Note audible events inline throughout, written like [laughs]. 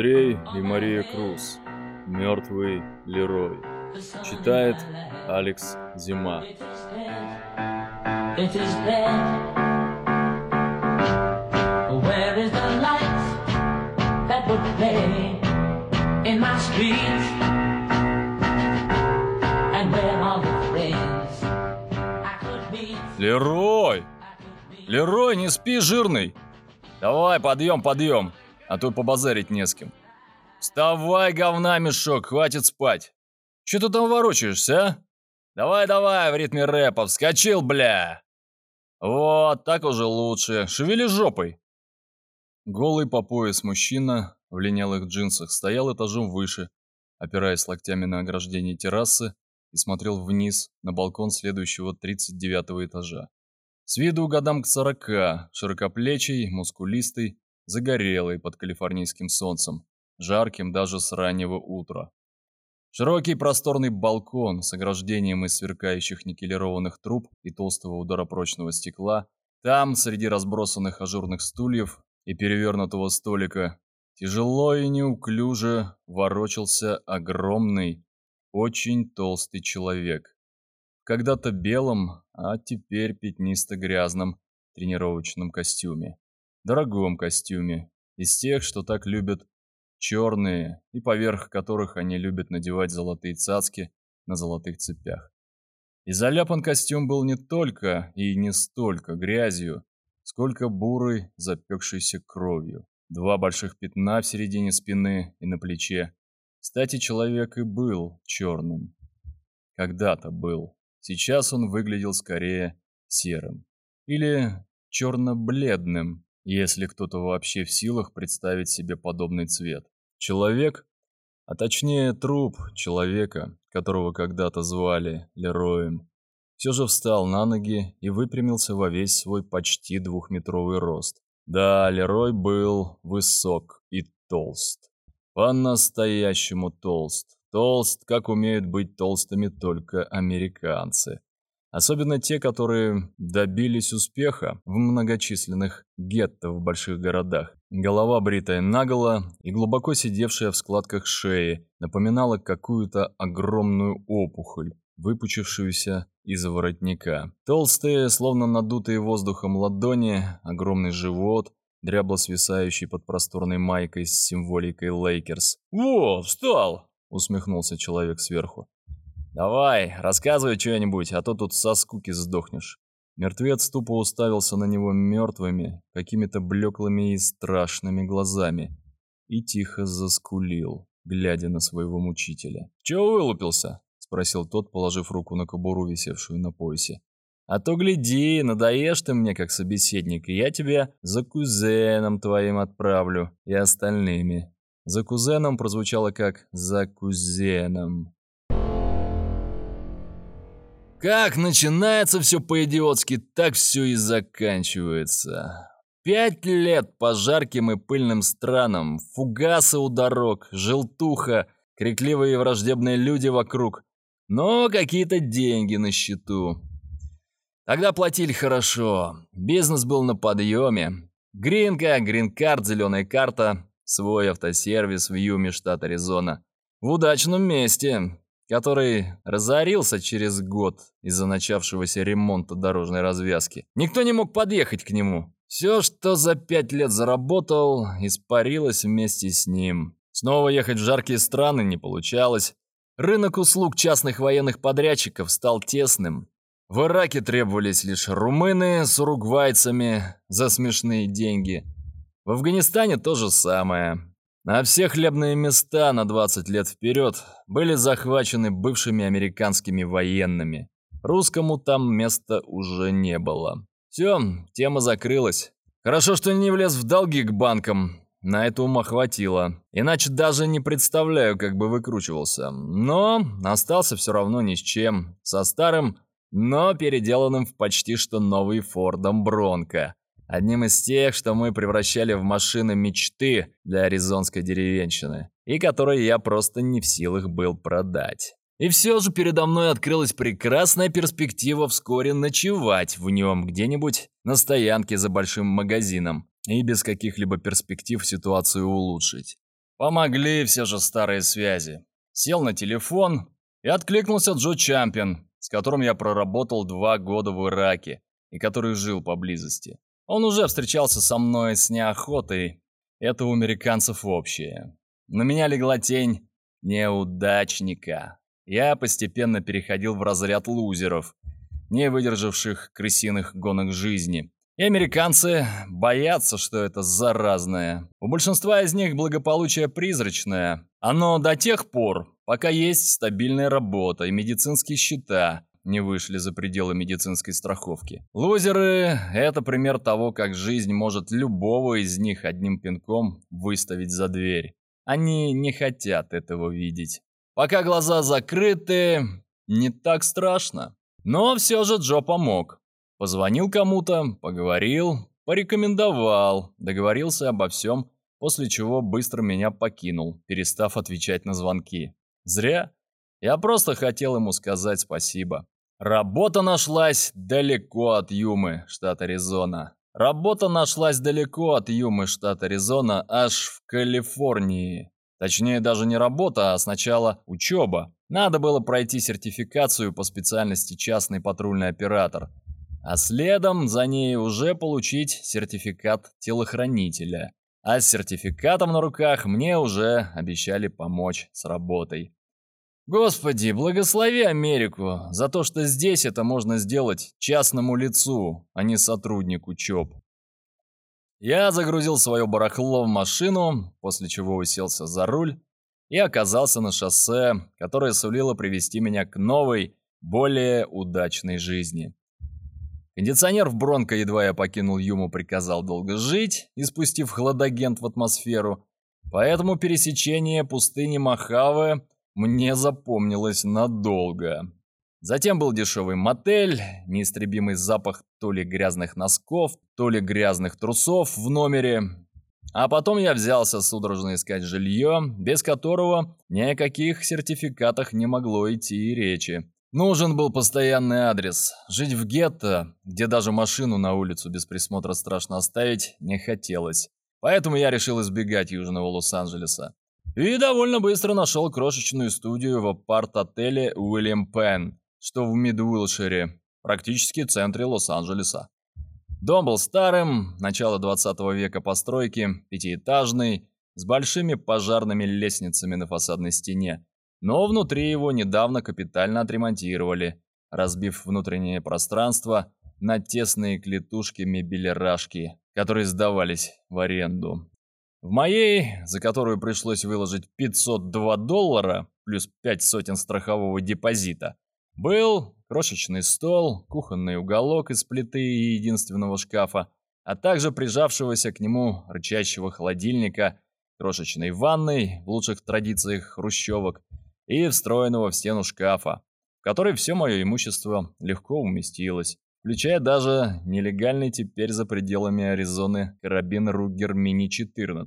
Андрей и Мария Круз. Мертвый Лерой. Читает Алекс Зима. It is there. Where is the light that would play in my streets? And where are the friends I could meet? Лерой! Лерой, не спи, жирный! Давай, подъем, подъем, а то побазарить не с кем. Вставай, говна, мешок, хватит спать. Че ты там ворочаешься, а? Давай-давай, в ритме рэпа, вскочил, бля! Вот, так уже лучше, шевели жопой. Голый по пояс мужчина в линялых джинсах стоял этажом выше, опираясь локтями на ограждение террасы и смотрел вниз на балкон следующего 39 этажа. С виду годам к сорока, широкоплечий, мускулистый, загорелый под калифорнийским солнцем, жарким даже с раннего утра. Широкий просторный балкон с ограждением из сверкающих никелированных труб и толстого ударопрочного стекла. Там, среди разбросанных ажурных стульев и перевернутого столика, тяжело и неуклюже ворочался огромный, очень толстый человек когда-то белом, а теперь пятнисто-грязном тренировочном костюме. Дорогом костюме, из тех, что так любят черные, и поверх которых они любят надевать золотые цацки на золотых цепях. И заляпан костюм был не только и не столько грязью, сколько бурой, запекшейся кровью. Два больших пятна в середине спины и на плече. Кстати, человек и был черным. Когда-то был. Сейчас он выглядел скорее серым. Или черно-бледным, если кто-то вообще в силах представить себе подобный цвет. Человек, а точнее труп человека, которого когда-то звали Лероем, все же встал на ноги и выпрямился во весь свой почти двухметровый рост. Да, Лерой был высок и толст. По-настоящему толст. Толст, как умеют быть толстыми только американцы. Особенно те, которые добились успеха в многочисленных гетто в больших городах. Голова бритая наголо и глубоко сидевшая в складках шеи напоминала какую-то огромную опухоль, выпучившуюся из воротника. Толстые, словно надутые воздухом ладони, огромный живот, дрябло свисающий под просторной майкой с символикой Лейкерс. «Во, встал!» усмехнулся человек сверху. Давай, рассказывай что-нибудь, а то тут со скуки сдохнешь. Мертвец тупо уставился на него мертвыми, какими-то блеклыми и страшными глазами и тихо заскулил, глядя на своего мучителя. «Чего вылупился?» — спросил тот, положив руку на кобуру, висевшую на поясе. «А то гляди, надоешь ты мне как собеседник, и я тебя за кузеном твоим отправлю и остальными. За кузеном прозвучало как «за кузеном». Как начинается все по-идиотски, так все и заканчивается. Пять лет по жарким и пыльным странам, фугасы у дорог, желтуха, крикливые и враждебные люди вокруг. Но какие-то деньги на счету. Тогда платили хорошо, бизнес был на подъеме. Гринка, грин-карт, зеленая карта, свой автосервис в Юме, штат Аризона. В удачном месте, который разорился через год из-за начавшегося ремонта дорожной развязки. Никто не мог подъехать к нему. Все, что за пять лет заработал, испарилось вместе с ним. Снова ехать в жаркие страны не получалось. Рынок услуг частных военных подрядчиков стал тесным. В Ираке требовались лишь румыны с уругвайцами за смешные деньги – в Афганистане то же самое. А все хлебные места на 20 лет вперед были захвачены бывшими американскими военными. Русскому там места уже не было. Все, тема закрылась. Хорошо, что не влез в долги к банкам. На это ума хватило. Иначе даже не представляю, как бы выкручивался. Но остался все равно ни с чем. Со старым, но переделанным в почти что новый Фордом Бронко. Одним из тех, что мы превращали в машины мечты для аризонской деревенщины, и которые я просто не в силах был продать. И все же передо мной открылась прекрасная перспектива вскоре ночевать в нем где-нибудь на стоянке за большим магазином и без каких-либо перспектив ситуацию улучшить. Помогли все же старые связи. Сел на телефон и откликнулся Джо Чампион, с которым я проработал два года в Ираке и который жил поблизости. Он уже встречался со мной с неохотой. Это у американцев общее. На меня легла тень неудачника. Я постепенно переходил в разряд лузеров, не выдержавших крысиных гонок жизни. И американцы боятся, что это заразное. У большинства из них благополучие призрачное. Оно до тех пор, пока есть стабильная работа и медицинские счета, не вышли за пределы медицинской страховки. Лузеры – это пример того, как жизнь может любого из них одним пинком выставить за дверь. Они не хотят этого видеть. Пока глаза закрыты, не так страшно. Но все же Джо помог. Позвонил кому-то, поговорил, порекомендовал, договорился обо всем, после чего быстро меня покинул, перестав отвечать на звонки. Зря. Я просто хотел ему сказать спасибо. Работа нашлась далеко от Юмы, штат Аризона. Работа нашлась далеко от Юмы, штат Аризона, аж в Калифорнии. Точнее, даже не работа, а сначала учеба. Надо было пройти сертификацию по специальности частный патрульный оператор. А следом за ней уже получить сертификат телохранителя. А с сертификатом на руках мне уже обещали помочь с работой. Господи, благослови Америку за то, что здесь это можно сделать частному лицу, а не сотруднику ЧОП. Я загрузил свое барахло в машину, после чего уселся за руль и оказался на шоссе, которое сулило привести меня к новой, более удачной жизни. Кондиционер в Бронко, едва я покинул Юму, приказал долго жить, испустив хладагент в атмосферу, поэтому пересечение пустыни Махаве мне запомнилось надолго. Затем был дешевый мотель, неистребимый запах то ли грязных носков, то ли грязных трусов в номере. А потом я взялся судорожно искать жилье, без которого ни о каких сертификатах не могло идти и речи. Нужен был постоянный адрес. Жить в гетто, где даже машину на улицу без присмотра страшно оставить, не хотелось. Поэтому я решил избегать Южного Лос-Анджелеса. И довольно быстро нашел крошечную студию в апарт-отеле Уильям Пен, что в Мидуилшире, практически в центре Лос-Анджелеса. Дом был старым, начало 20 века постройки, пятиэтажный, с большими пожарными лестницами на фасадной стене. Но внутри его недавно капитально отремонтировали, разбив внутреннее пространство на тесные клетушки-мебелерашки, которые сдавались в аренду. В моей, за которую пришлось выложить 502 доллара, плюс 5 сотен страхового депозита, был крошечный стол, кухонный уголок из плиты и единственного шкафа, а также прижавшегося к нему рычащего холодильника, крошечной ванной в лучших традициях хрущевок и встроенного в стену шкафа, в который все мое имущество легко уместилось, включая даже нелегальный теперь за пределами Аризоны карабин Ругер Мини-14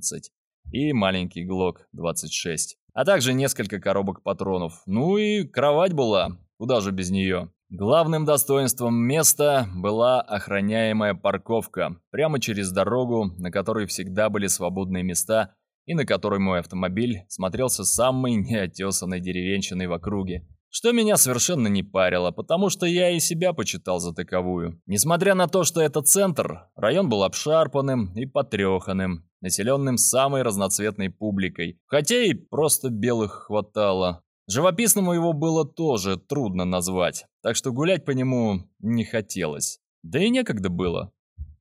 и маленький Глок 26, а также несколько коробок патронов. Ну и кровать была, Куда же без нее? Главным достоинством места была охраняемая парковка прямо через дорогу, на которой всегда были свободные места и на которой мой автомобиль смотрелся самой неотесанной деревенщиной в округе. Что меня совершенно не парило, потому что я и себя почитал за таковую. Несмотря на то, что это центр, район был обшарпанным и потреханным, населенным самой разноцветной публикой, хотя и просто белых хватало. Живописным его было тоже трудно назвать, так что гулять по нему не хотелось. Да и некогда было.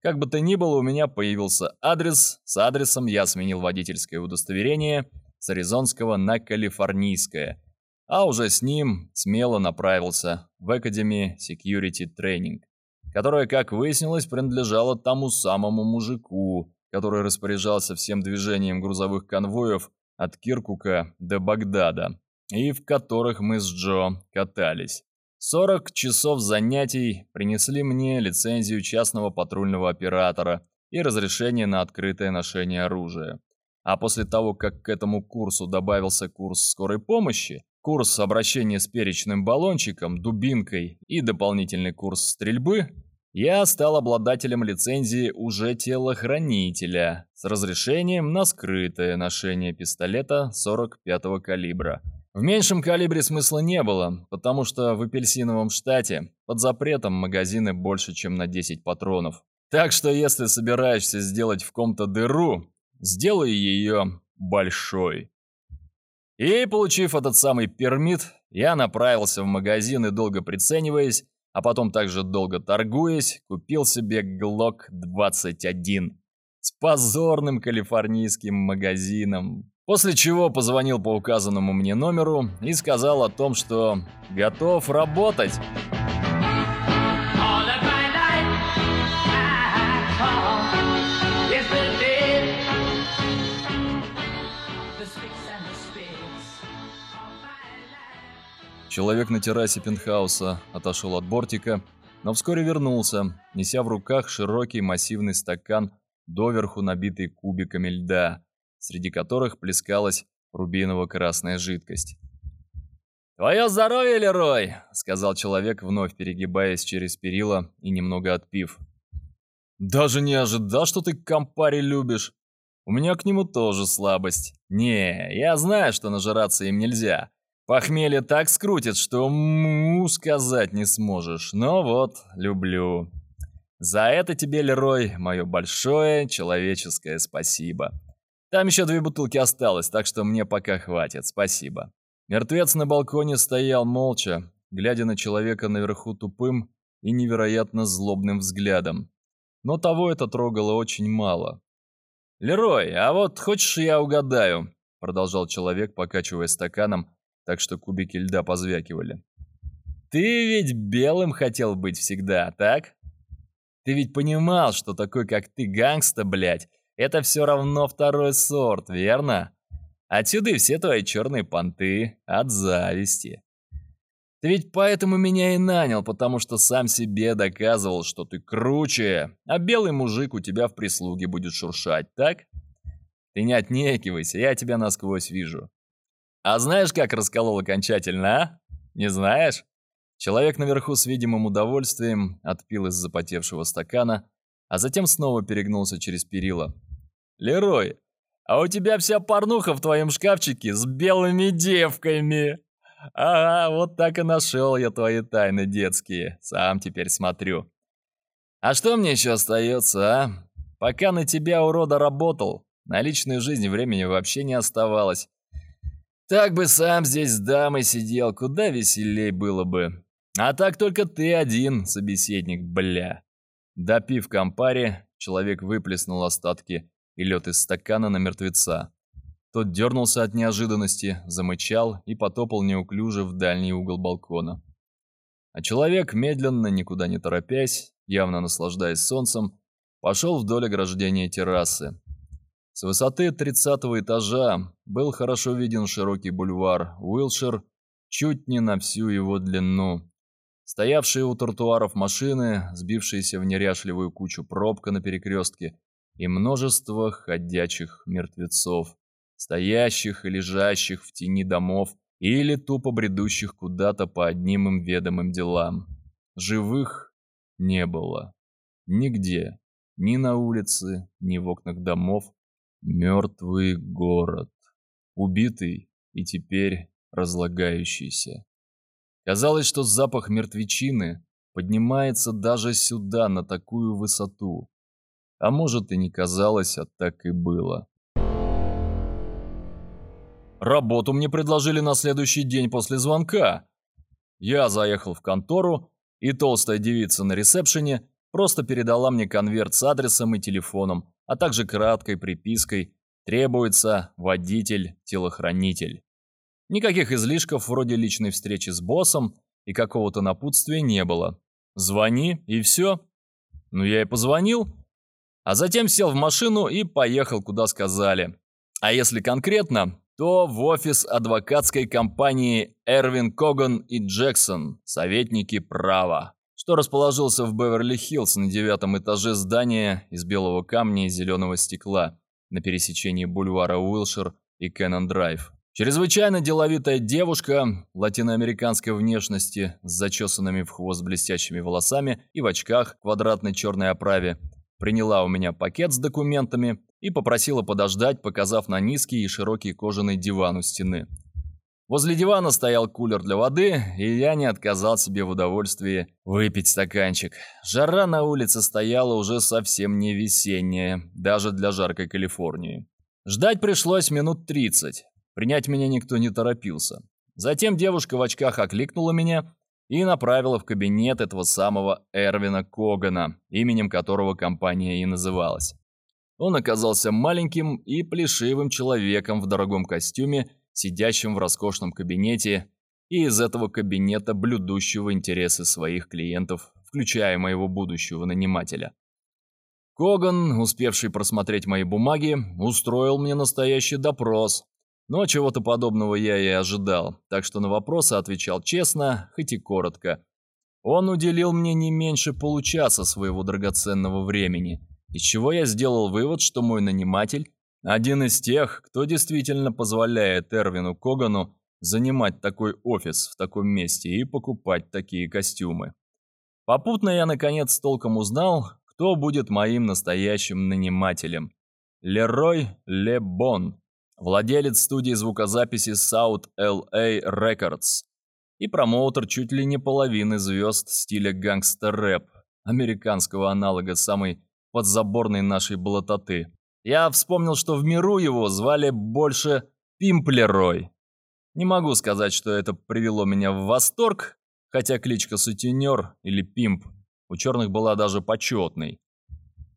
Как бы то ни было, у меня появился адрес. С адресом я сменил водительское удостоверение с аризонского на калифорнийское. А уже с ним смело направился в Academy Security Training, которая, как выяснилось, принадлежала тому самому мужику, который распоряжался всем движением грузовых конвоев от Киркука до Багдада и в которых мы с Джо катались. 40 часов занятий принесли мне лицензию частного патрульного оператора и разрешение на открытое ношение оружия. А после того, как к этому курсу добавился курс скорой помощи, курс обращения с перечным баллончиком, дубинкой и дополнительный курс стрельбы, я стал обладателем лицензии уже телохранителя с разрешением на скрытое ношение пистолета 45-го калибра. В меньшем калибре смысла не было, потому что в апельсиновом штате под запретом магазины больше, чем на 10 патронов. Так что если собираешься сделать в ком-то дыру, сделай ее большой. И, получив этот самый пермит, я направился в магазин и, долго прицениваясь, а потом также долго торгуясь, купил себе Glock 21 с позорным калифорнийским магазином. После чего позвонил по указанному мне номеру и сказал о том, что готов работать. Человек на террасе пентхауса отошел от бортика, но вскоре вернулся, неся в руках широкий массивный стакан, доверху набитый кубиками льда, среди которых плескалась рубиново-красная жидкость. «Твое здоровье, Лерой!» — сказал человек, вновь перегибаясь через перила и немного отпив. «Даже не ожидал, что ты компари любишь. У меня к нему тоже слабость. Не, я знаю, что нажираться им нельзя, Похмелье так скрутит, что му сказать не сможешь. Но вот, люблю. За это тебе, Лерой, мое большое человеческое спасибо. Там еще две бутылки осталось, так что мне пока хватит, спасибо. Мертвец на балконе стоял молча, глядя на человека наверху тупым и невероятно злобным взглядом. Но того это трогало очень мало. «Лерой, а вот хочешь я угадаю?» Продолжал человек, покачивая стаканом, так что кубики льда позвякивали. «Ты ведь белым хотел быть всегда, так? Ты ведь понимал, что такой, как ты, гангста, блядь, это все равно второй сорт, верно? Отсюда и все твои черные понты от зависти. Ты ведь поэтому меня и нанял, потому что сам себе доказывал, что ты круче, а белый мужик у тебя в прислуге будет шуршать, так? Ты не отнекивайся, я тебя насквозь вижу. А знаешь, как расколол окончательно, а? Не знаешь? Человек наверху с видимым удовольствием отпил из запотевшего стакана, а затем снова перегнулся через перила. «Лерой, а у тебя вся порнуха в твоем шкафчике с белыми девками!» «Ага, вот так и нашел я твои тайны детские. Сам теперь смотрю. А что мне еще остается, а? Пока на тебя, урода, работал, на личную жизнь времени вообще не оставалось. Так бы сам здесь с дамой сидел, куда веселей было бы. А так только ты один, собеседник, бля. Допив компари, человек выплеснул остатки и лед из стакана на мертвеца. Тот дернулся от неожиданности, замычал и потопал неуклюже в дальний угол балкона. А человек, медленно, никуда не торопясь, явно наслаждаясь солнцем, пошел вдоль ограждения террасы, с высоты 30 этажа был хорошо виден широкий бульвар Уилшир чуть не на всю его длину. Стоявшие у тротуаров машины, сбившиеся в неряшливую кучу пробка на перекрестке и множество ходячих мертвецов, стоящих и лежащих в тени домов или тупо бредущих куда-то по одним им ведомым делам. Живых не было. Нигде. Ни на улице, ни в окнах домов, Мертвый город. Убитый и теперь разлагающийся. Казалось, что запах мертвечины поднимается даже сюда, на такую высоту. А может и не казалось, а так и было. Работу мне предложили на следующий день после звонка. Я заехал в контору, и толстая девица на ресепшене просто передала мне конверт с адресом и телефоном, а также краткой припиской «Требуется водитель-телохранитель». Никаких излишков вроде личной встречи с боссом и какого-то напутствия не было. Звони, и все. Ну, я и позвонил. А затем сел в машину и поехал, куда сказали. А если конкретно, то в офис адвокатской компании Эрвин Коган и Джексон, советники права что расположился в Беверли-Хиллз на девятом этаже здания из белого камня и зеленого стекла на пересечении бульвара Уилшир и Кеннон-Драйв. Чрезвычайно деловитая девушка латиноамериканской внешности с зачесанными в хвост блестящими волосами и в очках квадратной черной оправе приняла у меня пакет с документами и попросила подождать, показав на низкий и широкий кожаный диван у стены. Возле дивана стоял кулер для воды, и я не отказал себе в удовольствии выпить стаканчик. Жара на улице стояла уже совсем не весенняя, даже для жаркой Калифорнии. Ждать пришлось минут тридцать. Принять меня никто не торопился. Затем девушка в очках окликнула меня и направила в кабинет этого самого Эрвина Когана, именем которого компания и называлась. Он оказался маленьким и плешивым человеком в дорогом костюме, сидящим в роскошном кабинете и из этого кабинета блюдущего интересы своих клиентов, включая моего будущего нанимателя. Коган, успевший просмотреть мои бумаги, устроил мне настоящий допрос, но чего-то подобного я и ожидал, так что на вопросы отвечал честно, хоть и коротко. Он уделил мне не меньше получаса своего драгоценного времени, из чего я сделал вывод, что мой наниматель – один из тех, кто действительно позволяет Эрвину Когану занимать такой офис в таком месте и покупать такие костюмы. Попутно я наконец толком узнал, кто будет моим настоящим нанимателем. Лерой Лебон владелец студии звукозаписи South LA Records и промоутер чуть ли не половины звезд стиля гангстер-рэп, американского аналога самой подзаборной нашей блатоты. Я вспомнил, что в миру его звали больше Пимплерой. Не могу сказать, что это привело меня в восторг, хотя кличка Сутенер или Пимп у черных была даже почетной.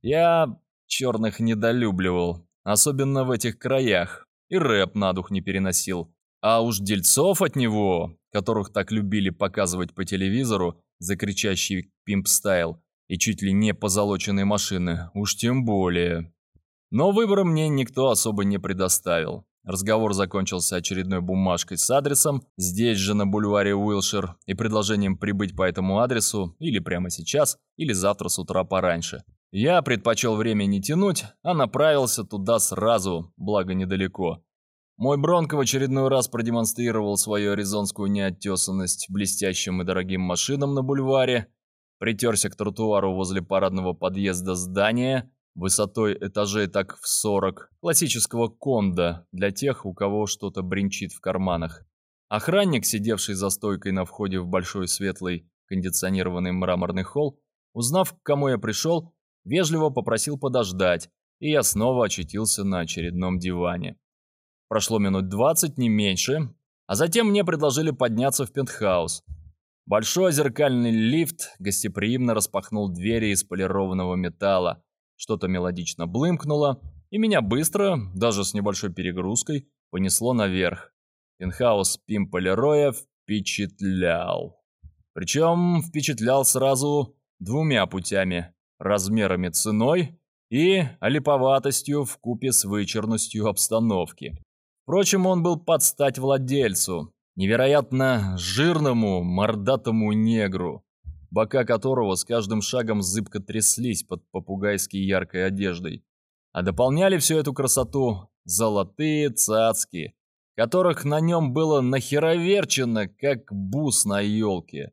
Я черных недолюбливал, особенно в этих краях и рэп на дух не переносил. А уж дельцов от него, которых так любили показывать по телевизору, закричащий пимп-стайл и чуть ли не позолоченные машины, уж тем более. Но выбора мне никто особо не предоставил. Разговор закончился очередной бумажкой с адресом, здесь же на бульваре Уилшир, и предложением прибыть по этому адресу или прямо сейчас, или завтра с утра пораньше. Я предпочел время не тянуть, а направился туда сразу, благо недалеко. Мой Бронко в очередной раз продемонстрировал свою аризонскую неоттесанность блестящим и дорогим машинам на бульваре, притерся к тротуару возле парадного подъезда здания, высотой этажей так в 40, классического конда для тех, у кого что-то бренчит в карманах. Охранник, сидевший за стойкой на входе в большой светлый кондиционированный мраморный холл, узнав, к кому я пришел, вежливо попросил подождать, и я снова очутился на очередном диване. Прошло минут двадцать, не меньше, а затем мне предложили подняться в пентхаус. Большой зеркальный лифт гостеприимно распахнул двери из полированного металла, что-то мелодично блымкнуло, и меня быстро, даже с небольшой перегрузкой, понесло наверх. Пентхаус Пимпа Лероя впечатлял. Причем впечатлял сразу двумя путями размерами ценой и олиповатостью в купе с вычурностью обстановки. Впрочем, он был под стать владельцу, невероятно жирному мордатому негру, бока которого с каждым шагом зыбко тряслись под попугайской яркой одеждой. А дополняли всю эту красоту золотые цацки, которых на нем было нахероверчено, как бус на елке.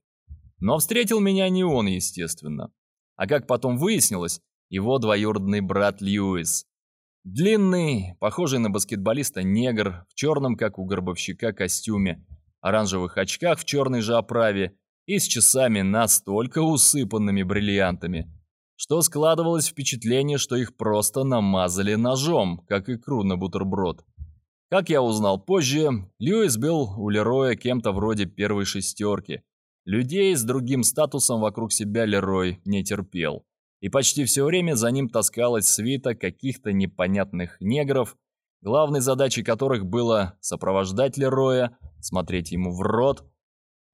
Но встретил меня не он, естественно а как потом выяснилось, его двоюродный брат Льюис. Длинный, похожий на баскетболиста негр, в черном, как у горбовщика, костюме, оранжевых очках в черной же оправе и с часами настолько усыпанными бриллиантами, что складывалось впечатление, что их просто намазали ножом, как икру на бутерброд. Как я узнал позже, Льюис был у Лероя кем-то вроде первой шестерки – Людей с другим статусом вокруг себя Лерой не терпел. И почти все время за ним таскалась свита каких-то непонятных негров, главной задачей которых было сопровождать Лероя, смотреть ему в рот,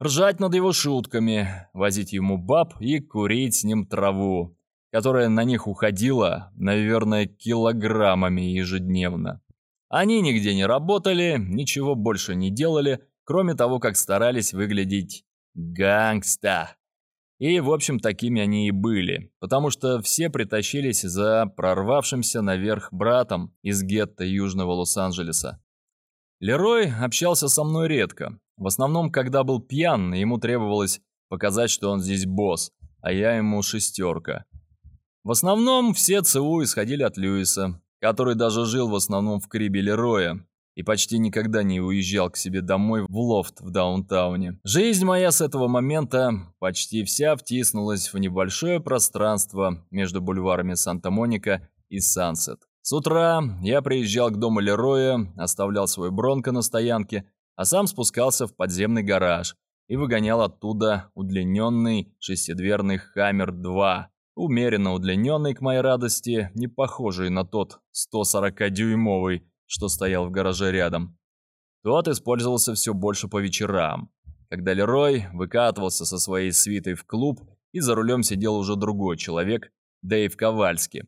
ржать над его шутками, возить ему баб и курить с ним траву, которая на них уходила, наверное, килограммами ежедневно. Они нигде не работали, ничего больше не делали, кроме того, как старались выглядеть Гангста. И, в общем, такими они и были, потому что все притащились за прорвавшимся наверх братом из гетто Южного Лос-Анджелеса. Лерой общался со мной редко. В основном, когда был пьян, ему требовалось показать, что он здесь босс, а я ему шестерка. В основном все ЦУ исходили от Льюиса, который даже жил в основном в Крибе Лероя и почти никогда не уезжал к себе домой в лофт в даунтауне. Жизнь моя с этого момента почти вся втиснулась в небольшое пространство между бульварами Санта-Моника и Сансет. С утра я приезжал к дому Лероя, оставлял свой бронко на стоянке, а сам спускался в подземный гараж и выгонял оттуда удлиненный шестидверный «Хаммер-2», умеренно удлиненный, к моей радости, не похожий на тот 140-дюймовый, что стоял в гараже рядом. Тот использовался все больше по вечерам, когда Лерой выкатывался со своей свитой в клуб, и за рулем сидел уже другой человек, Дэйв Ковальский.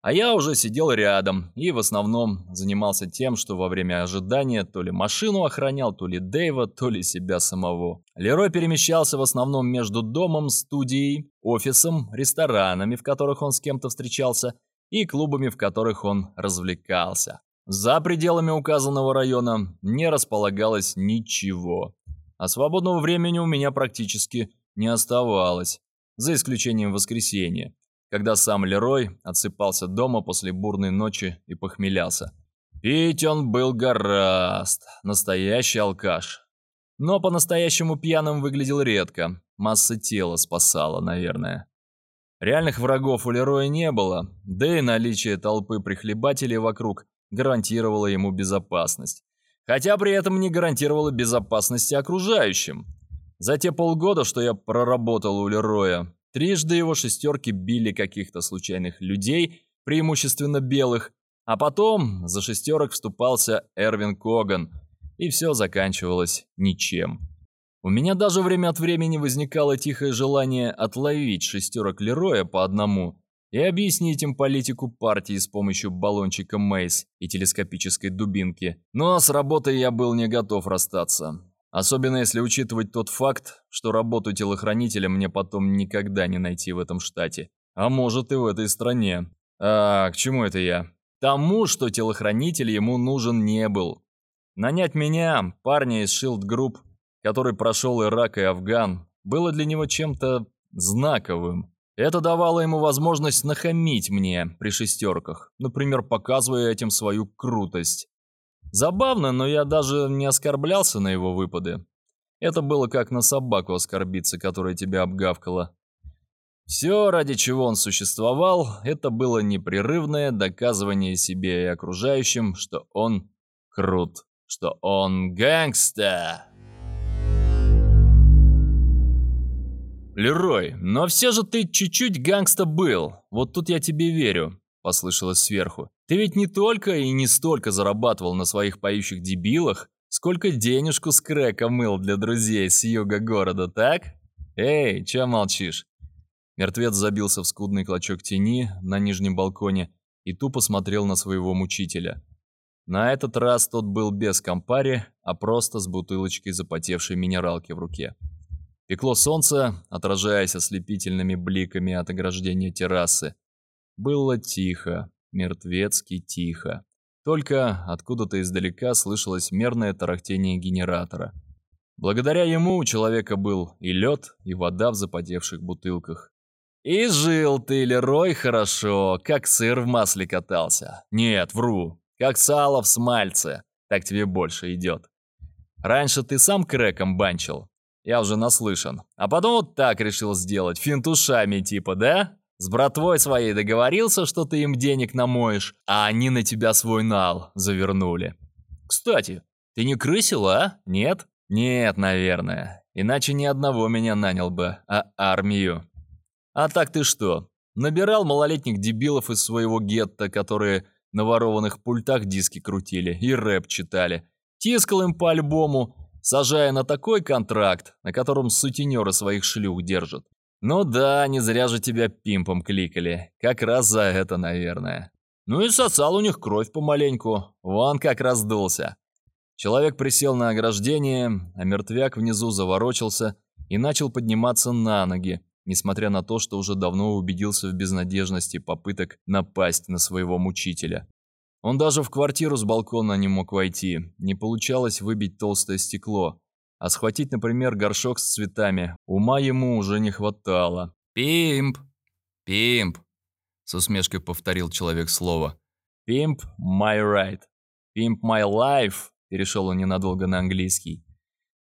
А я уже сидел рядом и в основном занимался тем, что во время ожидания то ли машину охранял, то ли Дэйва, то ли себя самого. Лерой перемещался в основном между домом, студией, офисом, ресторанами, в которых он с кем-то встречался, и клубами, в которых он развлекался. За пределами указанного района не располагалось ничего, а свободного времени у меня практически не оставалось, за исключением воскресенья когда сам Лерой отсыпался дома после бурной ночи и похмелялся. Пить он был гораст, настоящий алкаш. Но по-настоящему пьяным выглядел редко, масса тела спасала, наверное. Реальных врагов у Лероя не было, да и наличие толпы прихлебателей вокруг гарантировало ему безопасность. Хотя при этом не гарантировало безопасности окружающим. За те полгода, что я проработал у Лероя, Трижды его шестерки били каких-то случайных людей, преимущественно белых, а потом за шестерок вступался Эрвин Коган, и все заканчивалось ничем. У меня даже время от времени возникало тихое желание отловить шестерок Лероя по одному и объяснить им политику партии с помощью баллончика Мейс и телескопической дубинки. Но с работой я был не готов расстаться. Особенно если учитывать тот факт, что работу телохранителя мне потом никогда не найти в этом штате. А может и в этой стране. А к чему это я? Тому, что телохранитель ему нужен не был. Нанять меня, парня из Shield Group, который прошел Ирак и Афган, было для него чем-то знаковым. Это давало ему возможность нахамить мне при шестерках, например, показывая этим свою крутость. Забавно, но я даже не оскорблялся на его выпады. Это было как на собаку оскорбиться, которая тебя обгавкала. Все, ради чего он существовал, это было непрерывное доказывание себе и окружающим, что он крут, что он гангста. «Лерой, но все же ты чуть-чуть гангста был. Вот тут я тебе верю», — послышалось сверху. Ты ведь не только и не столько зарабатывал на своих поющих дебилах, сколько денежку с крэка мыл для друзей с юга города, так? Эй, чё молчишь? Мертвец забился в скудный клочок тени на нижнем балконе и тупо смотрел на своего мучителя. На этот раз тот был без компари, а просто с бутылочкой запотевшей минералки в руке. Пекло солнце, отражаясь ослепительными бликами от ограждения террасы. Было тихо, мертвецки тихо. Только откуда-то издалека слышалось мерное тарахтение генератора. Благодаря ему у человека был и лед, и вода в запотевших бутылках. И жил ты, Лерой, хорошо, как сыр в масле катался. Нет, вру, как сало в смальце. Так тебе больше идет. Раньше ты сам крэком банчил. Я уже наслышан. А потом вот так решил сделать, финтушами типа, да? С братвой своей договорился, что ты им денег намоешь, а они на тебя свой нал завернули. Кстати, ты не крысил, а? Нет? Нет, наверное. Иначе ни одного меня нанял бы, а армию. А так ты что, набирал малолетних дебилов из своего гетто, которые на ворованных пультах диски крутили и рэп читали, тискал им по альбому, сажая на такой контракт, на котором сутенеры своих шлюх держат. Ну да, не зря же тебя пимпом кликали. Как раз за это, наверное. Ну и сосал у них кровь помаленьку. Вон как раздулся. Человек присел на ограждение, а мертвяк внизу заворочился и начал подниматься на ноги, несмотря на то, что уже давно убедился в безнадежности попыток напасть на своего мучителя. Он даже в квартиру с балкона не мог войти. Не получалось выбить толстое стекло. А схватить, например, горшок с цветами ума ему уже не хватало. «Пимп! Пимп!» С усмешкой повторил человек слово. «Пимп my right. Pimp my life!» Перешел он ненадолго на английский.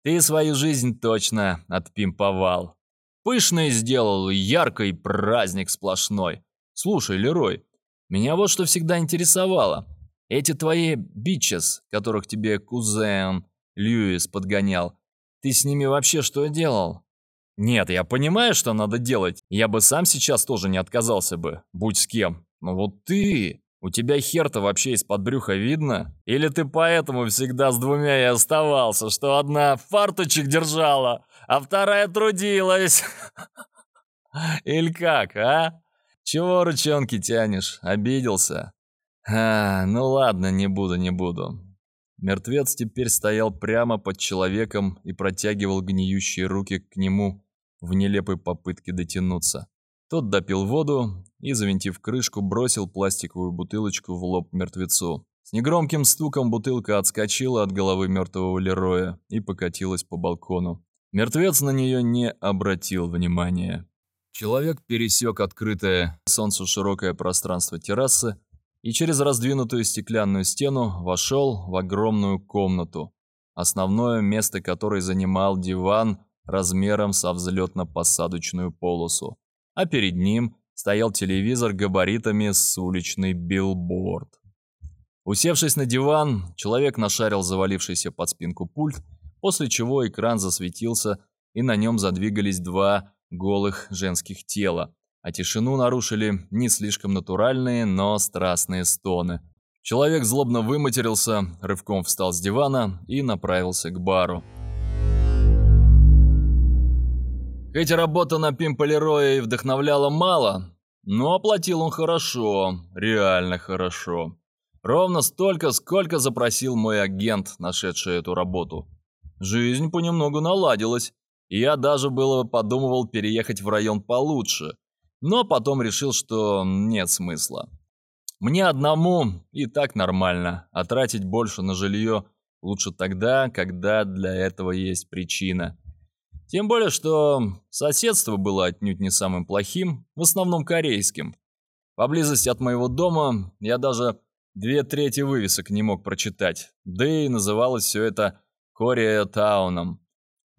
«Ты свою жизнь точно отпимповал. Пышный сделал, яркий праздник сплошной. Слушай, Лерой, меня вот что всегда интересовало. Эти твои бичес, которых тебе кузен Льюис подгонял, ты с ними вообще что делал? Нет, я понимаю, что надо делать. Я бы сам сейчас тоже не отказался бы, будь с кем. Но вот ты... У тебя хер-то вообще из-под брюха видно? Или ты поэтому всегда с двумя и оставался, что одна фарточек держала, а вторая трудилась? [laughs] Или как, а? Чего ручонки тянешь? Обиделся? А, ну ладно, не буду, не буду. Мертвец теперь стоял прямо под человеком и протягивал гниющие руки к нему в нелепой попытке дотянуться. Тот допил воду и, завинтив крышку, бросил пластиковую бутылочку в лоб мертвецу. С негромким стуком бутылка отскочила от головы мертвого Лероя и покатилась по балкону. Мертвец на нее не обратил внимания. Человек пересек открытое солнцу широкое пространство террасы и через раздвинутую стеклянную стену вошел в огромную комнату, основное место которой занимал диван размером со взлетно-посадочную полосу, а перед ним стоял телевизор габаритами с уличный билборд. Усевшись на диван, человек нашарил завалившийся под спинку пульт, после чего экран засветился, и на нем задвигались два голых женских тела, а тишину нарушили не слишком натуральные, но страстные стоны. Человек злобно выматерился, рывком встал с дивана и направился к бару. Хоть работа на Пимполероя и вдохновляла мало, но оплатил он хорошо, реально хорошо. Ровно столько, сколько запросил мой агент, нашедший эту работу. Жизнь понемногу наладилась. Я даже было подумывал переехать в район получше, но потом решил, что нет смысла. Мне одному и так нормально, а тратить больше на жилье лучше тогда, когда для этого есть причина. Тем более, что соседство было отнюдь не самым плохим, в основном корейским. Поблизости от моего дома я даже две трети вывесок не мог прочитать, да и называлось все это Корея Тауном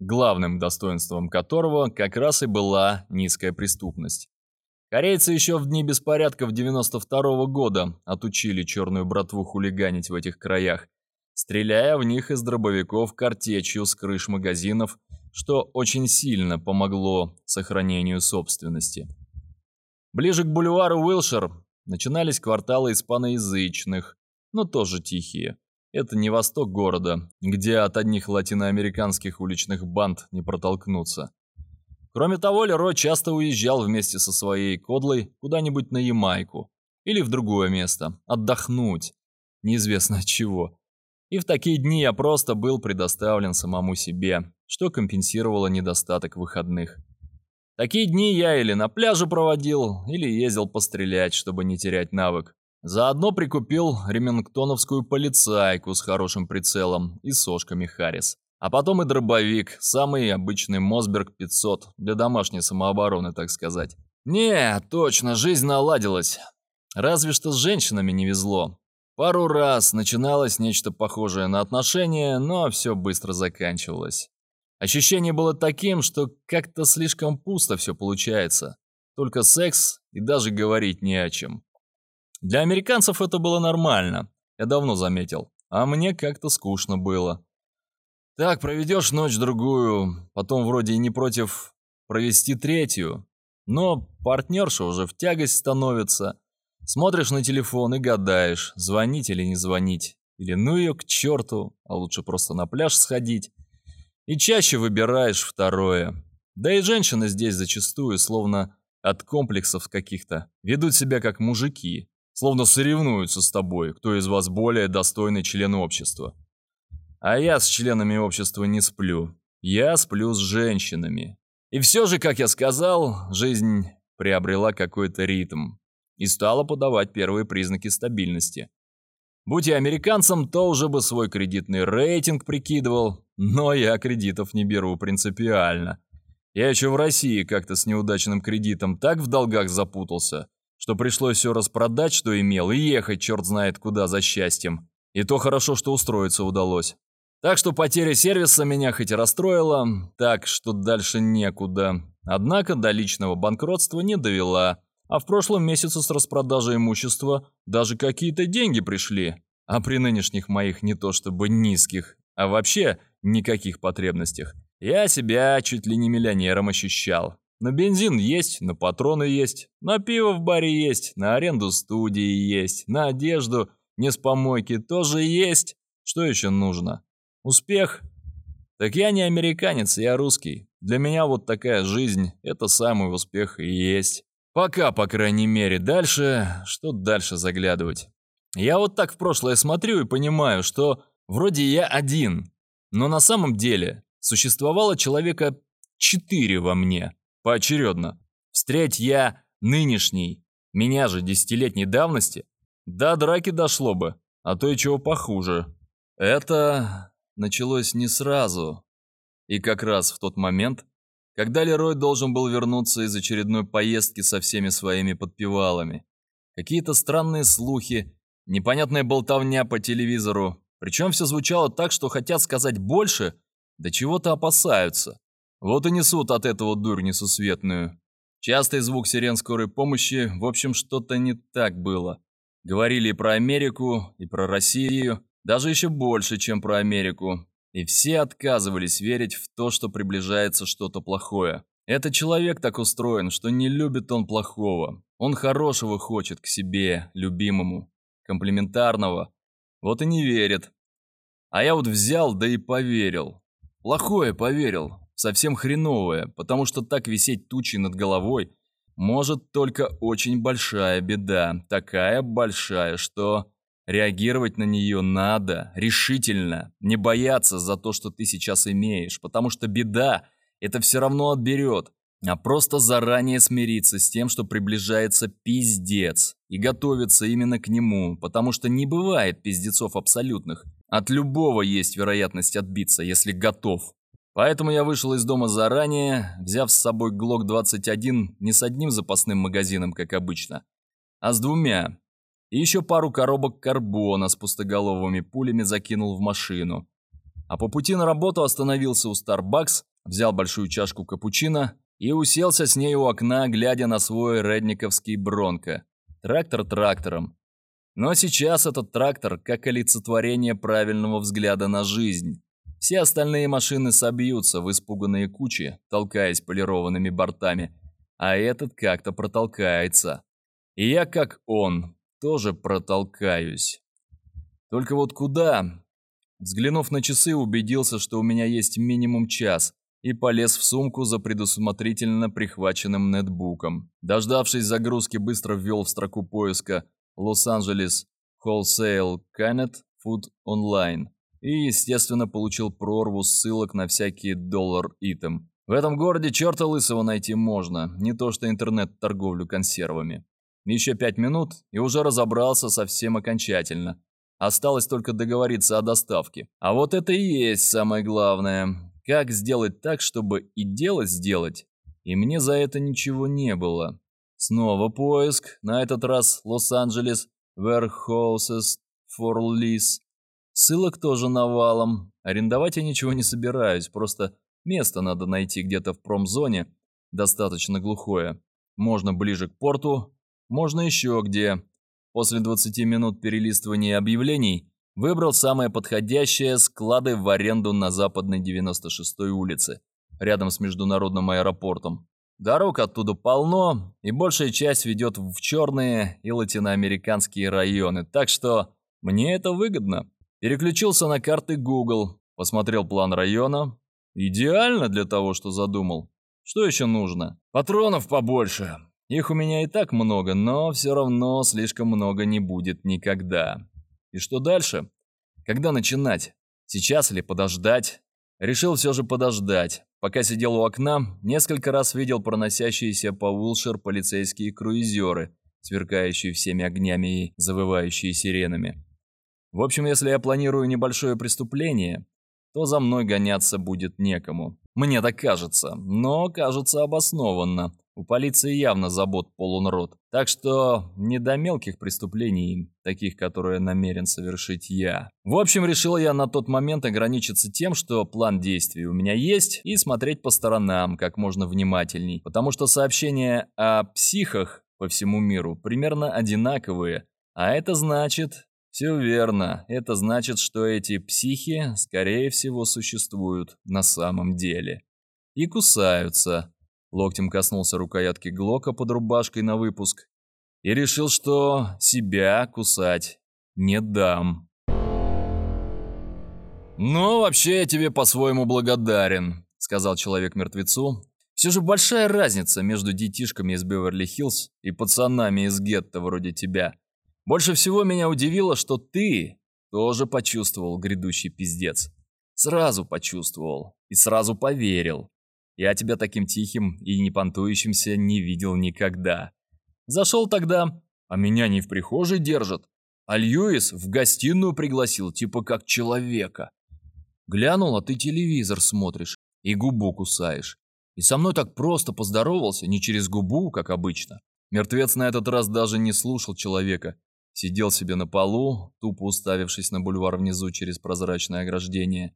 главным достоинством которого как раз и была низкая преступность. Корейцы еще в дни беспорядков 92 -го года отучили черную братву хулиганить в этих краях, стреляя в них из дробовиков картечью с крыш магазинов, что очень сильно помогло сохранению собственности. Ближе к бульвару Уилшер начинались кварталы испаноязычных, но тоже тихие. Это не восток города, где от одних латиноамериканских уличных банд не протолкнуться. Кроме того, Лерой часто уезжал вместе со своей кодлой куда-нибудь на Ямайку или в другое место, отдохнуть, неизвестно от чего. И в такие дни я просто был предоставлен самому себе, что компенсировало недостаток выходных. Такие дни я или на пляже проводил, или ездил пострелять, чтобы не терять навык. Заодно прикупил ремингтоновскую полицайку с хорошим прицелом и сошками Харрис. А потом и дробовик, самый обычный Мосберг 500, для домашней самообороны, так сказать. Не, точно, жизнь наладилась. Разве что с женщинами не везло. Пару раз начиналось нечто похожее на отношения, но все быстро заканчивалось. Ощущение было таким, что как-то слишком пусто все получается. Только секс и даже говорить не о чем. Для американцев это было нормально, я давно заметил, а мне как-то скучно было. Так, проведешь ночь-другую, потом вроде и не против провести третью, но партнерша уже в тягость становится. Смотришь на телефон и гадаешь, звонить или не звонить. Или ну ее к черту, а лучше просто на пляж сходить. И чаще выбираешь второе. Да и женщины здесь зачастую, словно от комплексов каких-то, ведут себя как мужики словно соревнуются с тобой, кто из вас более достойный член общества. А я с членами общества не сплю. Я сплю с женщинами. И все же, как я сказал, жизнь приобрела какой-то ритм и стала подавать первые признаки стабильности. Будь я американцем, то уже бы свой кредитный рейтинг прикидывал, но я кредитов не беру принципиально. Я еще в России как-то с неудачным кредитом так в долгах запутался, что пришлось все распродать, что имел, и ехать черт знает куда за счастьем. И то хорошо, что устроиться удалось. Так что потеря сервиса меня хоть и расстроила, так что дальше некуда. Однако до личного банкротства не довела. А в прошлом месяце с распродажей имущества даже какие-то деньги пришли. А при нынешних моих не то чтобы низких, а вообще никаких потребностях, я себя чуть ли не миллионером ощущал. На бензин есть, на патроны есть, на пиво в баре есть, на аренду студии есть, на одежду не с помойки тоже есть. Что еще нужно? Успех? Так я не американец, я русский. Для меня вот такая жизнь – это самый успех и есть. Пока, по крайней мере. Дальше... Что дальше заглядывать? Я вот так в прошлое смотрю и понимаю, что вроде я один, но на самом деле существовало человека четыре во мне, поочередно. Встреть я нынешний, меня же десятилетней давности, до драки дошло бы, а то и чего похуже. Это началось не сразу. И как раз в тот момент, когда Лерой должен был вернуться из очередной поездки со всеми своими подпевалами. Какие-то странные слухи, непонятная болтовня по телевизору. Причем все звучало так, что хотят сказать больше, да чего-то опасаются. Вот и несут от этого дурь несусветную. Частый звук сирен скорой помощи, в общем, что-то не так было. Говорили и про Америку, и про Россию, даже еще больше, чем про Америку. И все отказывались верить в то, что приближается что-то плохое. Этот человек так устроен, что не любит он плохого. Он хорошего хочет к себе, любимому, комплементарного. Вот и не верит. А я вот взял, да и поверил. Плохое поверил, совсем хреновое, потому что так висеть тучей над головой может только очень большая беда. Такая большая, что Реагировать на нее надо, решительно, не бояться за то, что ты сейчас имеешь, потому что беда это все равно отберет, а просто заранее смириться с тем, что приближается пиздец, и готовиться именно к нему, потому что не бывает пиздецов абсолютных. От любого есть вероятность отбиться, если готов. Поэтому я вышел из дома заранее, взяв с собой ГЛОК-21 не с одним запасным магазином, как обычно, а с двумя, и еще пару коробок карбона с пустоголовыми пулями закинул в машину. А по пути на работу остановился у Starbucks, взял большую чашку капучино и уселся с ней у окна, глядя на свой редниковский бронко. Трактор трактором. Но сейчас этот трактор как олицетворение правильного взгляда на жизнь. Все остальные машины собьются в испуганные кучи, толкаясь полированными бортами, а этот как-то протолкается. И я как он, тоже протолкаюсь. Только вот куда? Взглянув на часы, убедился, что у меня есть минимум час, и полез в сумку за предусмотрительно прихваченным нетбуком. Дождавшись загрузки, быстро ввел в строку поиска «Лос-Анджелес Wholesale Canet Food Online» и, естественно, получил прорву ссылок на всякие доллар-итем. В этом городе черта лысого найти можно, не то что интернет-торговлю консервами. Еще пять минут и уже разобрался совсем окончательно. Осталось только договориться о доставке. А вот это и есть самое главное. Как сделать так, чтобы и дело сделать, и мне за это ничего не было. Снова поиск, на этот раз Лос-Анджелес, Warehouses for Lease. Ссылок тоже навалом. Арендовать я ничего не собираюсь, просто место надо найти где-то в промзоне, достаточно глухое. Можно ближе к порту, можно еще где. После 20 минут перелистывания объявлений выбрал самое подходящее склады в аренду на западной 96-й улице, рядом с международным аэропортом. Дорог оттуда полно, и большая часть ведет в черные и латиноамериканские районы, так что мне это выгодно. Переключился на карты Google, посмотрел план района. Идеально для того, что задумал. Что еще нужно? Патронов побольше, их у меня и так много, но все равно слишком много не будет никогда. И что дальше? Когда начинать? Сейчас или подождать? Решил все же подождать. Пока сидел у окна, несколько раз видел проносящиеся по Уилшир полицейские круизеры, сверкающие всеми огнями и завывающие сиренами. В общем, если я планирую небольшое преступление, то за мной гоняться будет некому. Мне так кажется, но кажется обоснованно. У полиции явно забот полон рот. Так что не до мелких преступлений, таких, которые намерен совершить я. В общем, решил я на тот момент ограничиться тем, что план действий у меня есть, и смотреть по сторонам как можно внимательней. Потому что сообщения о психах по всему миру примерно одинаковые. А это значит... Все верно. Это значит, что эти психи, скорее всего, существуют на самом деле. И кусаются. Локтем коснулся рукоятки Глока под рубашкой на выпуск и решил, что себя кусать не дам. «Ну, вообще я тебе по-своему благодарен», — сказал человек мертвецу. «Все же большая разница между детишками из Беверли-Хиллз и пацанами из гетто вроде тебя. Больше всего меня удивило, что ты тоже почувствовал грядущий пиздец. Сразу почувствовал и сразу поверил. Я тебя таким тихим и не понтующимся не видел никогда. Зашел тогда, а меня не в прихожей держат, а Льюис в гостиную пригласил, типа как человека. Глянул, а ты телевизор смотришь и губу кусаешь. И со мной так просто поздоровался, не через губу, как обычно. Мертвец на этот раз даже не слушал человека. Сидел себе на полу, тупо уставившись на бульвар внизу через прозрачное ограждение.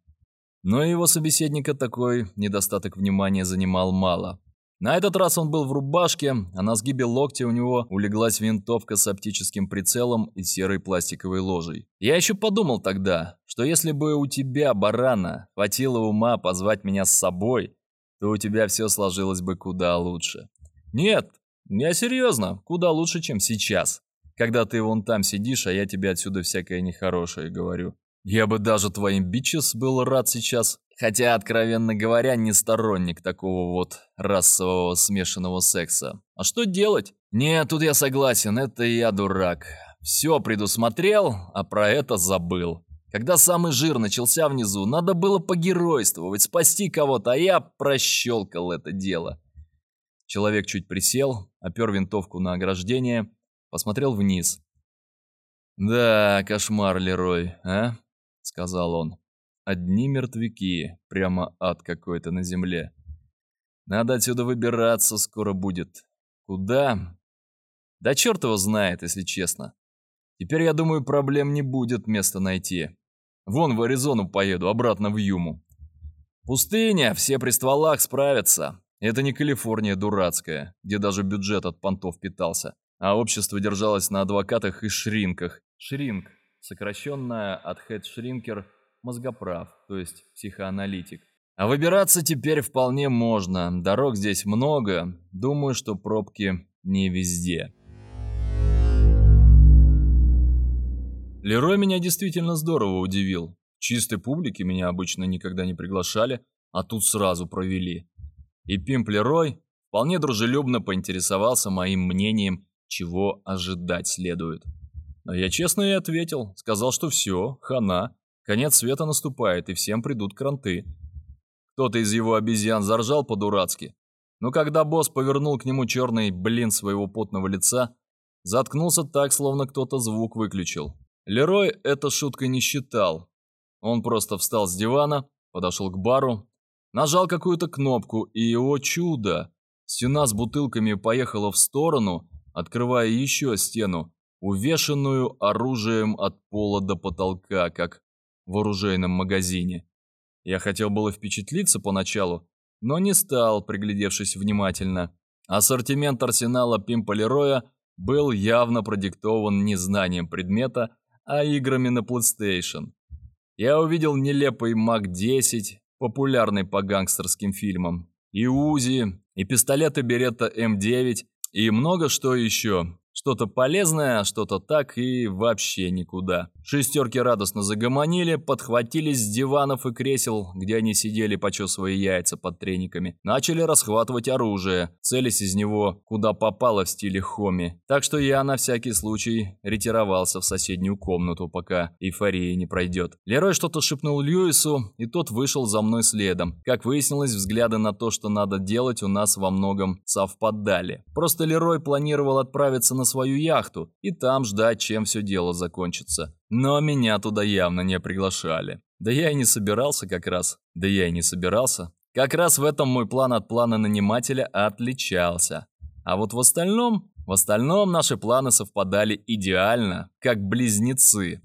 Но его собеседника такой недостаток внимания занимал мало. На этот раз он был в рубашке, а на сгибе локтя у него улеглась винтовка с оптическим прицелом и серой пластиковой ложей. Я еще подумал тогда, что если бы у тебя, барана, хватило ума позвать меня с собой, то у тебя все сложилось бы куда лучше. Нет, я серьезно, куда лучше, чем сейчас. Когда ты вон там сидишь, а я тебе отсюда всякое нехорошее говорю. Я бы даже твоим бичес был рад сейчас. Хотя, откровенно говоря, не сторонник такого вот расового смешанного секса. А что делать? Не, тут я согласен, это я дурак. Все предусмотрел, а про это забыл. Когда самый жир начался внизу, надо было погеройствовать, спасти кого-то, а я прощелкал это дело. Человек чуть присел, опер винтовку на ограждение, посмотрел вниз. «Да, кошмар, Лерой, а?» — сказал он. «Одни мертвяки, прямо ад какой-то на земле. Надо отсюда выбираться, скоро будет. Куда? Да черт его знает, если честно. Теперь, я думаю, проблем не будет места найти. Вон в Аризону поеду, обратно в Юму. Пустыня, все при стволах справятся. Это не Калифорния дурацкая, где даже бюджет от понтов питался, а общество держалось на адвокатах и шринках. Шринк сокращенная от head мозгоправ, то есть психоаналитик. А выбираться теперь вполне можно, дорог здесь много, думаю, что пробки не везде. Лерой меня действительно здорово удивил. Чистой публики меня обычно никогда не приглашали, а тут сразу провели. И Пимп Лерой вполне дружелюбно поинтересовался моим мнением, чего ожидать следует. Я честно и ответил, сказал, что все, хана, конец света наступает и всем придут кранты. Кто-то из его обезьян заржал по-дурацки, но когда босс повернул к нему черный блин своего потного лица, заткнулся так, словно кто-то звук выключил. Лерой это шуткой не считал. Он просто встал с дивана, подошел к бару, нажал какую-то кнопку, и его чудо! Стена с бутылками поехала в сторону, открывая еще стену, увешанную оружием от пола до потолка, как в оружейном магазине. Я хотел было впечатлиться поначалу, но не стал, приглядевшись внимательно. Ассортимент арсенала Пимполероя был явно продиктован не знанием предмета, а играми на PlayStation. Я увидел нелепый МАК-10, популярный по гангстерским фильмам, и УЗИ, и пистолеты Беретта М9, и много что еще. Что-то полезное, а что-то так и вообще никуда. Шестерки радостно загомонили, подхватились с диванов и кресел, где они сидели, почесывая яйца под трениками. Начали расхватывать оружие, целясь из него, куда попало в стиле хоми. Так что я на всякий случай ретировался в соседнюю комнату, пока эйфория не пройдет. Лерой что-то шепнул Льюису, и тот вышел за мной следом. Как выяснилось, взгляды на то, что надо делать, у нас во многом совпадали. Просто Лерой планировал отправиться на на свою яхту и там ждать, чем все дело закончится. Но меня туда явно не приглашали. Да я и не собирался как раз. Да я и не собирался. Как раз в этом мой план от плана нанимателя отличался. А вот в остальном, в остальном наши планы совпадали идеально, как близнецы.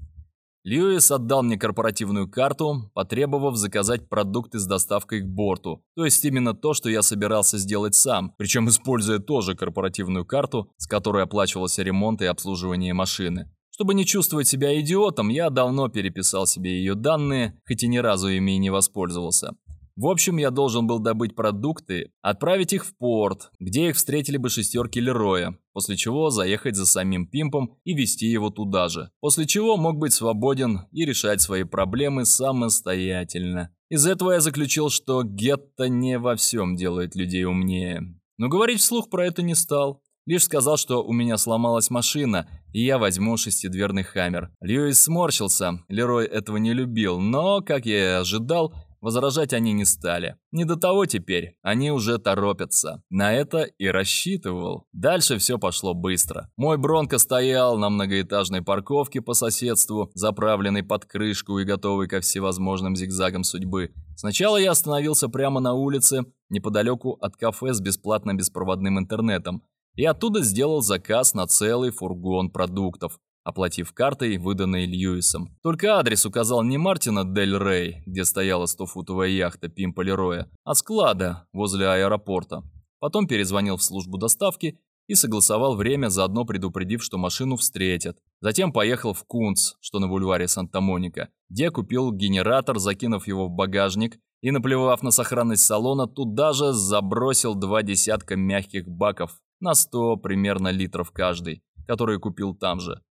Льюис отдал мне корпоративную карту, потребовав заказать продукты с доставкой к борту. То есть именно то, что я собирался сделать сам, причем используя тоже корпоративную карту, с которой оплачивался ремонт и обслуживание машины. Чтобы не чувствовать себя идиотом, я давно переписал себе ее данные, хоть и ни разу ими не воспользовался. В общем, я должен был добыть продукты, отправить их в порт, где их встретили бы шестерки Лероя, после чего заехать за самим Пимпом и вести его туда же, после чего мог быть свободен и решать свои проблемы самостоятельно. Из этого я заключил, что гетто не во всем делает людей умнее. Но говорить вслух про это не стал. Лишь сказал, что у меня сломалась машина, и я возьму шестидверный хаммер. Льюис сморщился, Лерой этого не любил, но, как я и ожидал, Возражать они не стали. Не до того теперь, они уже торопятся. На это и рассчитывал. Дальше все пошло быстро. Мой Бронко стоял на многоэтажной парковке по соседству, заправленный под крышку и готовый ко всевозможным зигзагам судьбы. Сначала я остановился прямо на улице, неподалеку от кафе с бесплатным беспроводным интернетом, и оттуда сделал заказ на целый фургон продуктов оплатив картой, выданной Льюисом. Только адрес указал не Мартина Дель Рей, где стояла стофутовая яхта Пимпа Лероя, а склада возле аэропорта. Потом перезвонил в службу доставки и согласовал время, заодно предупредив, что машину встретят. Затем поехал в Кунц, что на бульваре Санта-Моника, где купил генератор, закинув его в багажник и, наплевав на сохранность салона, туда же забросил два десятка мягких баков на 100 примерно литров каждый, которые купил там же.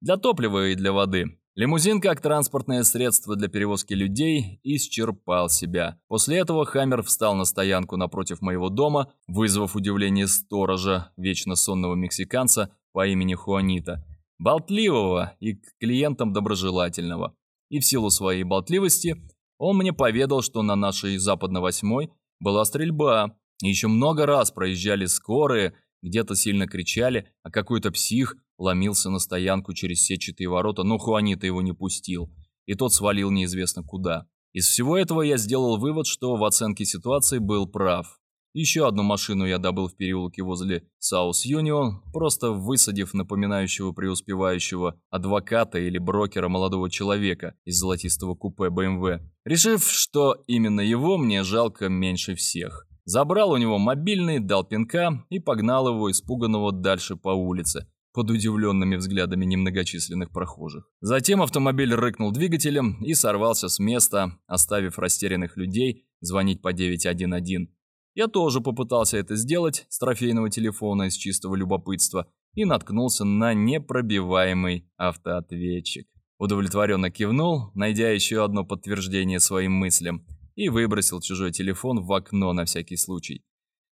Для топлива и для воды. Лимузин как транспортное средство для перевозки людей исчерпал себя. После этого Хаммер встал на стоянку напротив моего дома, вызвав удивление сторожа, вечно сонного мексиканца по имени Хуанита, болтливого и к клиентам доброжелательного. И в силу своей болтливости он мне поведал, что на нашей западно-восьмой была стрельба. И еще много раз проезжали скорые, где-то сильно кричали, а какой-то псих ломился на стоянку через сетчатые ворота, но Хуанита его не пустил, и тот свалил неизвестно куда. Из всего этого я сделал вывод, что в оценке ситуации был прав. Еще одну машину я добыл в переулке возле Саус Юнион, просто высадив напоминающего преуспевающего адвоката или брокера молодого человека из золотистого купе BMW, решив, что именно его мне жалко меньше всех. Забрал у него мобильный, дал пинка и погнал его испуганного дальше по улице, под удивленными взглядами немногочисленных прохожих. Затем автомобиль рыкнул двигателем и сорвался с места, оставив растерянных людей звонить по 911. Я тоже попытался это сделать с трофейного телефона из чистого любопытства и наткнулся на непробиваемый автоответчик. Удовлетворенно кивнул, найдя еще одно подтверждение своим мыслям – и выбросил чужой телефон в окно на всякий случай.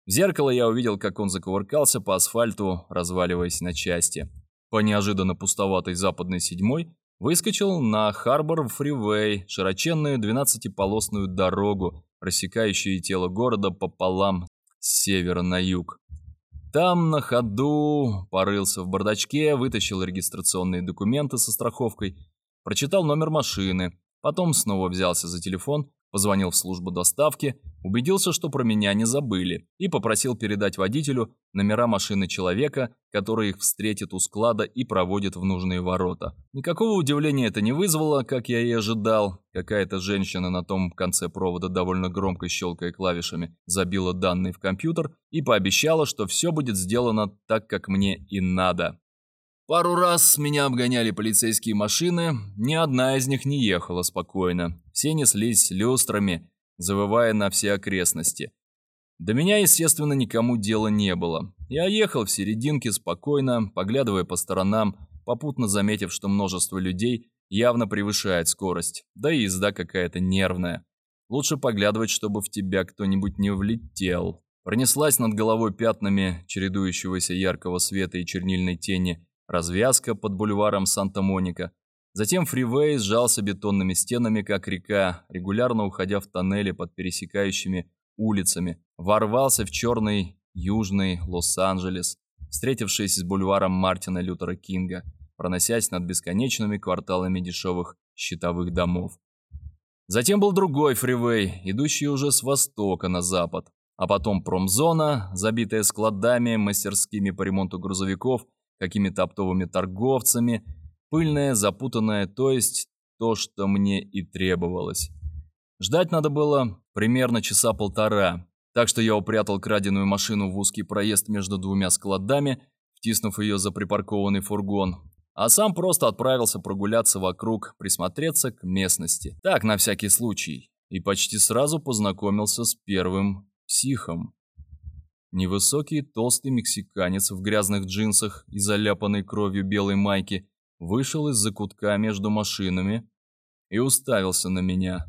В зеркало я увидел, как он закувыркался по асфальту, разваливаясь на части. По неожиданно пустоватой западной седьмой выскочил на Харбор Фривей, широченную двенадцатиполосную дорогу, рассекающую тело города пополам с севера на юг. Там на ходу порылся в бардачке, вытащил регистрационные документы со страховкой, прочитал номер машины, потом снова взялся за телефон, Позвонил в службу доставки, убедился, что про меня не забыли, и попросил передать водителю номера машины человека, который их встретит у склада и проводит в нужные ворота. Никакого удивления это не вызвало, как я и ожидал. Какая-то женщина на том конце провода, довольно громко щелкая клавишами, забила данные в компьютер и пообещала, что все будет сделано так, как мне и надо. Пару раз меня обгоняли полицейские машины, ни одна из них не ехала спокойно. Все неслись люстрами, завывая на все окрестности. До меня, естественно, никому дела не было. Я ехал в серединке спокойно, поглядывая по сторонам, попутно заметив, что множество людей явно превышает скорость, да и езда какая-то нервная. Лучше поглядывать, чтобы в тебя кто-нибудь не влетел. Пронеслась над головой пятнами чередующегося яркого света и чернильной тени развязка под бульваром Санта-Моника. Затем фривей сжался бетонными стенами, как река, регулярно уходя в тоннели под пересекающими улицами, ворвался в черный южный Лос-Анджелес. встретившись с бульваром Мартина Лютера Кинга, проносясь над бесконечными кварталами дешевых щитовых домов. Затем был другой фривей, идущий уже с востока на запад, а потом промзона, забитая складами, мастерскими по ремонту грузовиков, какими-то оптовыми торговцами, пыльная, запутанная, то есть то, что мне и требовалось. Ждать надо было примерно часа полтора, так что я упрятал краденую машину в узкий проезд между двумя складами, втиснув ее за припаркованный фургон, а сам просто отправился прогуляться вокруг, присмотреться к местности. Так, на всякий случай. И почти сразу познакомился с первым психом. Невысокий толстый мексиканец в грязных джинсах и заляпанной кровью белой майки вышел из-за кутка между машинами и уставился на меня.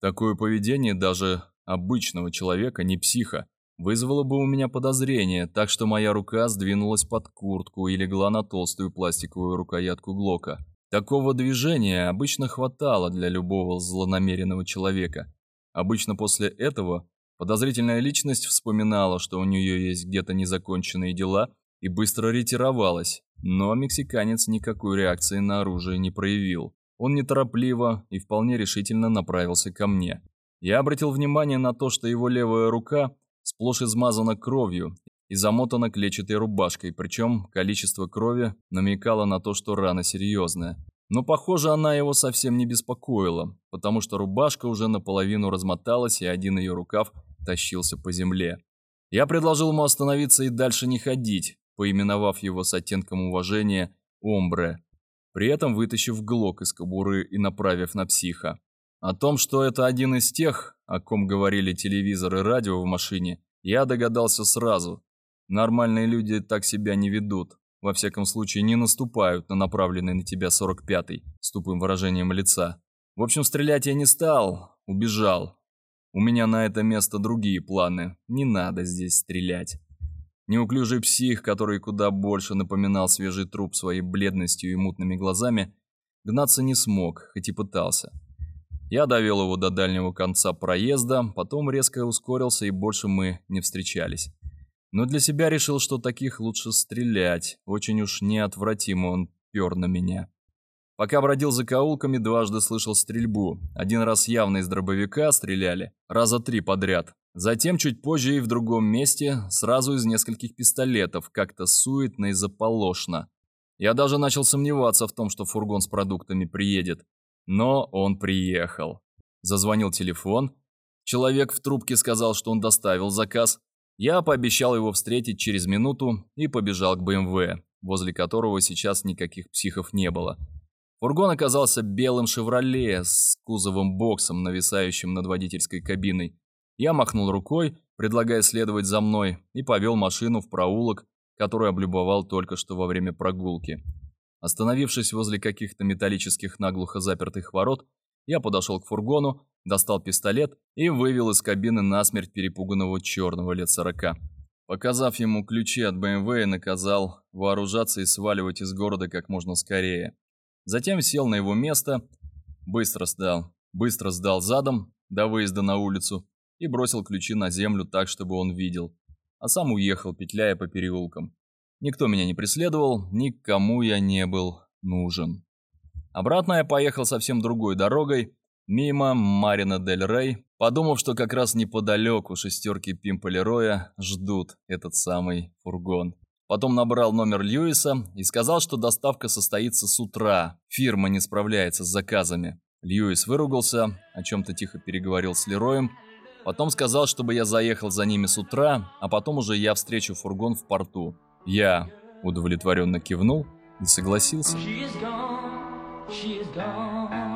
Такое поведение даже обычного человека, не психа, вызвало бы у меня подозрение, так что моя рука сдвинулась под куртку и легла на толстую пластиковую рукоятку Глока. Такого движения обычно хватало для любого злонамеренного человека. Обычно после этого Подозрительная личность вспоминала, что у нее есть где-то незаконченные дела, и быстро ретировалась. Но мексиканец никакой реакции на оружие не проявил. Он неторопливо и вполне решительно направился ко мне. Я обратил внимание на то, что его левая рука сплошь измазана кровью и замотана клетчатой рубашкой, причем количество крови намекало на то, что рана серьезная. Но, похоже, она его совсем не беспокоила, потому что рубашка уже наполовину размоталась, и один ее рукав тащился по земле. Я предложил ему остановиться и дальше не ходить, поименовав его с оттенком уважения «Омбре», при этом вытащив глок из кобуры и направив на психа. О том, что это один из тех, о ком говорили телевизор и радио в машине, я догадался сразу. Нормальные люди так себя не ведут. Во всяком случае, не наступают на направленный на тебя 45-й, с тупым выражением лица. В общем, стрелять я не стал, убежал, у меня на это место другие планы. Не надо здесь стрелять. Неуклюжий псих, который куда больше напоминал свежий труп своей бледностью и мутными глазами, гнаться не смог, хоть и пытался. Я довел его до дальнего конца проезда, потом резко ускорился, и больше мы не встречались. Но для себя решил, что таких лучше стрелять. Очень уж неотвратимо он пер на меня. Пока бродил за каулками, дважды слышал стрельбу. Один раз явно из дробовика стреляли, раза три подряд. Затем чуть позже и в другом месте, сразу из нескольких пистолетов, как-то суетно и заполошно. Я даже начал сомневаться в том, что фургон с продуктами приедет. Но он приехал. Зазвонил телефон. Человек в трубке сказал, что он доставил заказ. Я пообещал его встретить через минуту и побежал к БМВ, возле которого сейчас никаких психов не было. Фургон оказался белым «Шевроле» с кузовом боксом, нависающим над водительской кабиной. Я махнул рукой, предлагая следовать за мной, и повел машину в проулок, который облюбовал только что во время прогулки. Остановившись возле каких-то металлических наглухо запертых ворот, я подошел к фургону, достал пистолет и вывел из кабины насмерть перепуганного черного лет сорока. Показав ему ключи от БМВ, наказал вооружаться и сваливать из города как можно скорее. Затем сел на его место, быстро сдал, быстро сдал задом до выезда на улицу и бросил ключи на землю так, чтобы он видел, а сам уехал, петляя по переулкам. Никто меня не преследовал, никому я не был нужен. Обратно я поехал совсем другой дорогой, мимо Марина Дель Рей, подумав, что как раз неподалеку шестерки Пимпа Лероя ждут этот самый фургон. Потом набрал номер Льюиса и сказал, что доставка состоится с утра. Фирма не справляется с заказами. Льюис выругался, о чем-то тихо переговорил с Лероем. Потом сказал, чтобы я заехал за ними с утра, а потом уже я встречу фургон в порту. Я удовлетворенно кивнул и согласился. She is gone, she is gone.